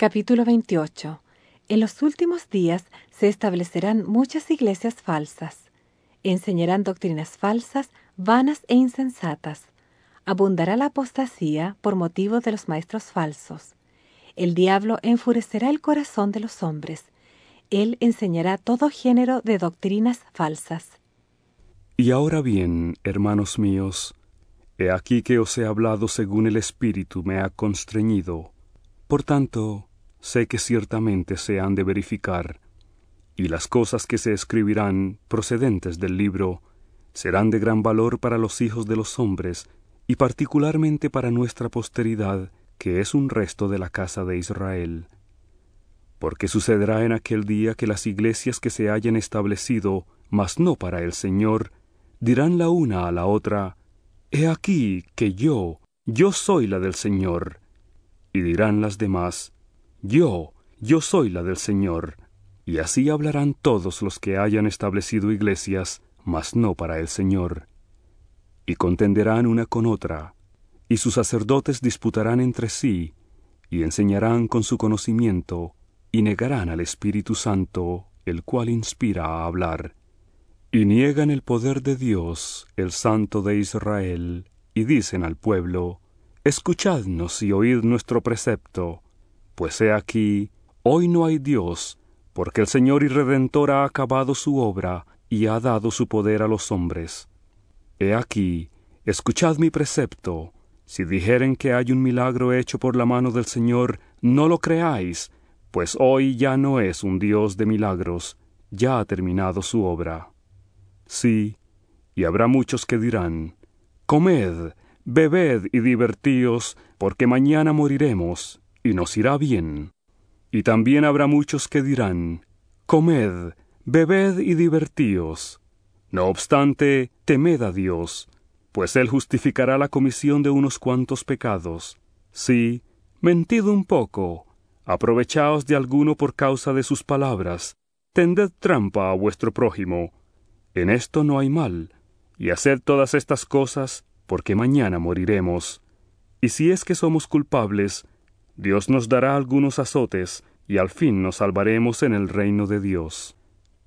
Capítulo 28. En los últimos días se establecerán muchas iglesias falsas. Enseñarán doctrinas falsas, vanas e insensatas. Abundará la apostasía por motivo de los maestros falsos. El diablo enfurecerá el corazón de los hombres. Él enseñará todo género de doctrinas falsas. Y ahora bien, hermanos míos, he aquí que os he hablado según el Espíritu me ha constreñido. Por tanto, sé que ciertamente se han de verificar, y las cosas que se escribirán procedentes del libro serán de gran valor para los hijos de los hombres, y particularmente para nuestra posteridad, que es un resto de la casa de Israel. Porque sucederá en aquel día que las iglesias que se hayan establecido, mas no para el Señor, dirán la una a la otra, He aquí que yo, yo soy la del Señor. Y dirán las demás, yo, yo soy la del Señor. Y así hablarán todos los que hayan establecido iglesias, mas no para el Señor. Y contenderán una con otra, y sus sacerdotes disputarán entre sí, y enseñarán con su conocimiento, y negarán al Espíritu Santo, el cual inspira a hablar. Y niegan el poder de Dios, el Santo de Israel, y dicen al pueblo, Escuchadnos y oíd nuestro precepto pues he aquí, hoy no hay Dios, porque el Señor y Redentor ha acabado su obra y ha dado su poder a los hombres. He aquí, escuchad mi precepto, si dijeren que hay un milagro hecho por la mano del Señor, no lo creáis, pues hoy ya no es un Dios de milagros, ya ha terminado su obra. Sí, y habrá muchos que dirán, Comed, bebed y divertíos, porque mañana moriremos, y nos irá bien. Y también habrá muchos que dirán, Comed, bebed y divertíos. No obstante, temed a Dios, pues Él justificará la comisión de unos cuantos pecados. Sí, mentid un poco, aprovechaos de alguno por causa de sus palabras, tended trampa a vuestro prójimo. En esto no hay mal, y haced todas estas cosas, porque mañana moriremos. Y si es que somos culpables, Dios nos dará algunos azotes, y al fin nos salvaremos en el reino de Dios.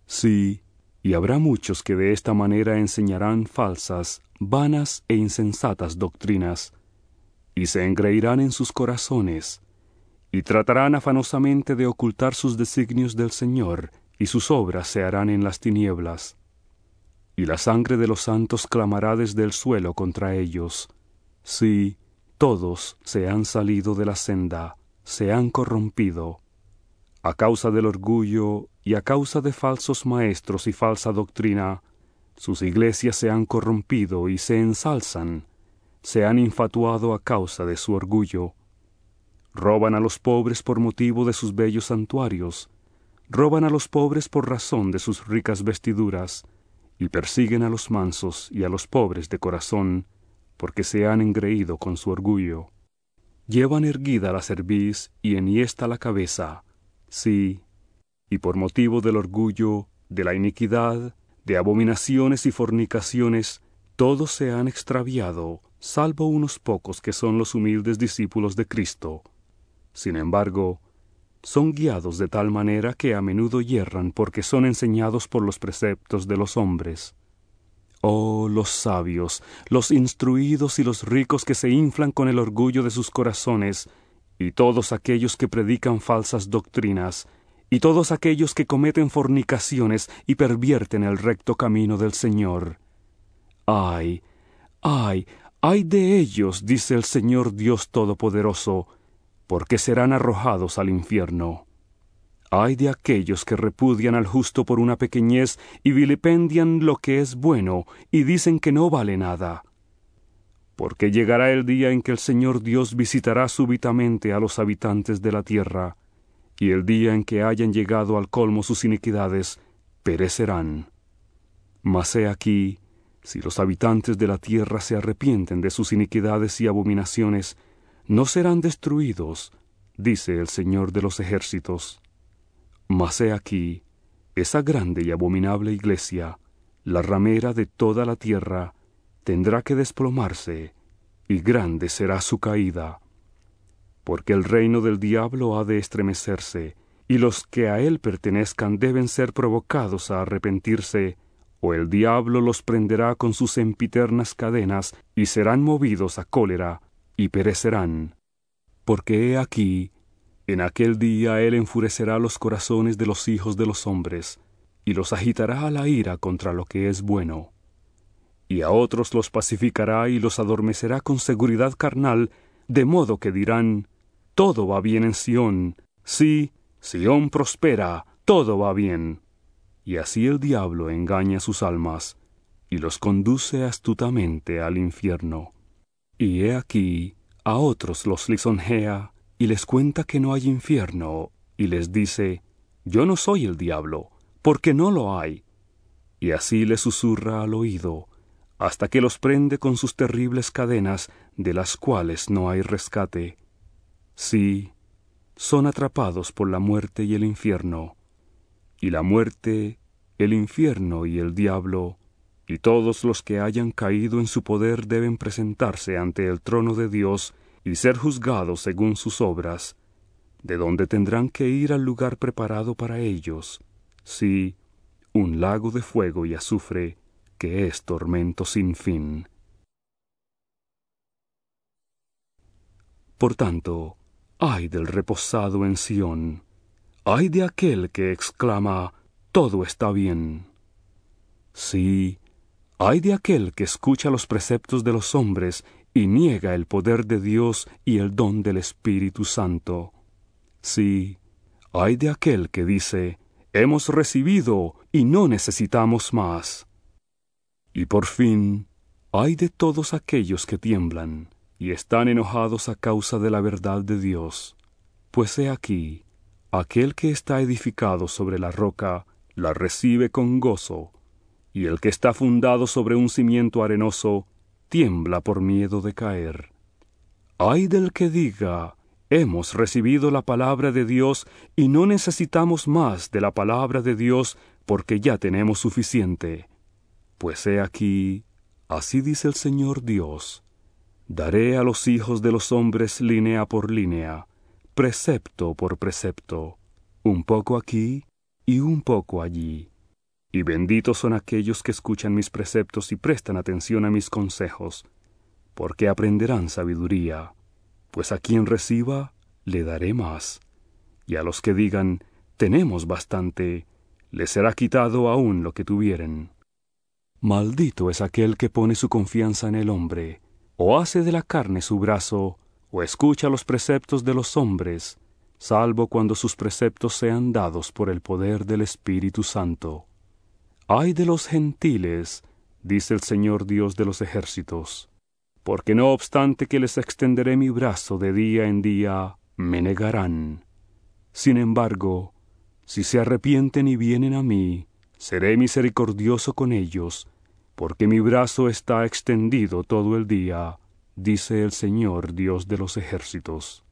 Sí, y habrá muchos que de esta manera enseñarán falsas, vanas e insensatas doctrinas, y se engreirán en sus corazones, y tratarán afanosamente de ocultar sus designios del Señor, y sus obras se harán en las tinieblas. Y la sangre de los santos clamará desde el suelo contra ellos. Sí, todos se han salido de la senda, se han corrompido. A causa del orgullo y a causa de falsos maestros y falsa doctrina, sus iglesias se han corrompido y se ensalzan, se han infatuado a causa de su orgullo. Roban a los pobres por motivo de sus bellos santuarios, roban a los pobres por razón de sus ricas vestiduras, y persiguen a los mansos y a los pobres de corazón, porque se han engreído con su orgullo. Llevan erguida la cerviz y enhiesta la cabeza, sí, y por motivo del orgullo, de la iniquidad, de abominaciones y fornicaciones, todos se han extraviado, salvo unos pocos que son los humildes discípulos de Cristo. Sin embargo, son guiados de tal manera que a menudo yerran porque son enseñados por los preceptos de los hombres. Oh, los sabios, los instruidos y los ricos que se inflan con el orgullo de sus corazones, y todos aquellos que predican falsas doctrinas, y todos aquellos que cometen fornicaciones y pervierten el recto camino del Señor. Ay, ay, ay de ellos, dice el Señor Dios Todopoderoso, porque serán arrojados al infierno. Ay de aquellos que repudian al justo por una pequeñez y vilipendian lo que es bueno y dicen que no vale nada. Porque llegará el día en que el Señor Dios visitará súbitamente a los habitantes de la tierra, y el día en que hayan llegado al colmo sus iniquidades, perecerán. Mas he aquí, si los habitantes de la tierra se arrepienten de sus iniquidades y abominaciones, no serán destruidos, dice el Señor de los ejércitos. Mas he aquí, esa grande y abominable iglesia, la ramera de toda la tierra, tendrá que desplomarse, y grande será su caída. porque el reino del diablo ha de estremecerse, y los que a él pertenezcan deben ser provocados a arrepentirse, o el diablo los prenderá con sus empiternas cadenas, y serán movidos a cólera, y perecerán. Porque he aquí, en aquel día él enfurecerá los corazones de los hijos de los hombres, y los agitará a la ira contra lo que es bueno. Y a otros los pacificará y los adormecerá con seguridad carnal, de modo que dirán, todo va bien en Sión, sí, Sión prospera, todo va bien. Y así el diablo engaña sus almas, y los conduce astutamente al infierno. Y he aquí, a otros los lisonjea, y les cuenta que no hay infierno, y les dice, Yo no soy el diablo, porque no lo hay. Y así les susurra al oído, hasta que los prende con sus terribles cadenas, de las cuales no hay rescate. Sí, son atrapados por la muerte y el infierno, y la muerte, el infierno y el diablo, y todos los que hayan caído en su poder deben presentarse ante el trono de Dios y ser juzgados según sus obras, de donde tendrán que ir al lugar preparado para ellos, sí, un lago de fuego y azufre, que es tormento sin fin. Por tanto, ay del reposado en Sión, ay de aquel que exclama, todo está bien. Sí, ay de aquel que escucha los preceptos de los hombres y niega el poder de Dios y el don del Espíritu Santo. Sí, ay de aquel que dice, hemos recibido y no necesitamos más. Y por fin, ay de todos aquellos que tiemblan, y están enojados a causa de la verdad de Dios. Pues he aquí, aquel que está edificado sobre la roca, la recibe con gozo, y el que está fundado sobre un cimiento arenoso, tiembla por miedo de caer. Ay del que diga, hemos recibido la palabra de Dios y no necesitamos más de la palabra de Dios porque ya tenemos suficiente. Pues he aquí, así dice el Señor Dios, Daré a los hijos de los hombres línea por línea, precepto por precepto, un poco aquí y un poco allí. Y benditos son aquellos que escuchan mis preceptos y prestan atención a mis consejos, porque aprenderán sabiduría, pues a quien reciba le daré más, y a los que digan tenemos bastante, les será quitado aún lo que tuvieren. Maldito es aquel que pone su confianza en el hombre, o hace de la carne su brazo, o escucha los preceptos de los hombres, salvo cuando sus preceptos sean dados por el poder del Espíritu Santo. Ay de los gentiles, dice el Señor Dios de los ejércitos, porque no obstante que les extenderé mi brazo de día en día, me negarán. Sin embargo, si se arrepienten y vienen a mí, seré misericordioso con ellos, porque mi brazo está extendido todo el día, dice el Señor Dios de los ejércitos.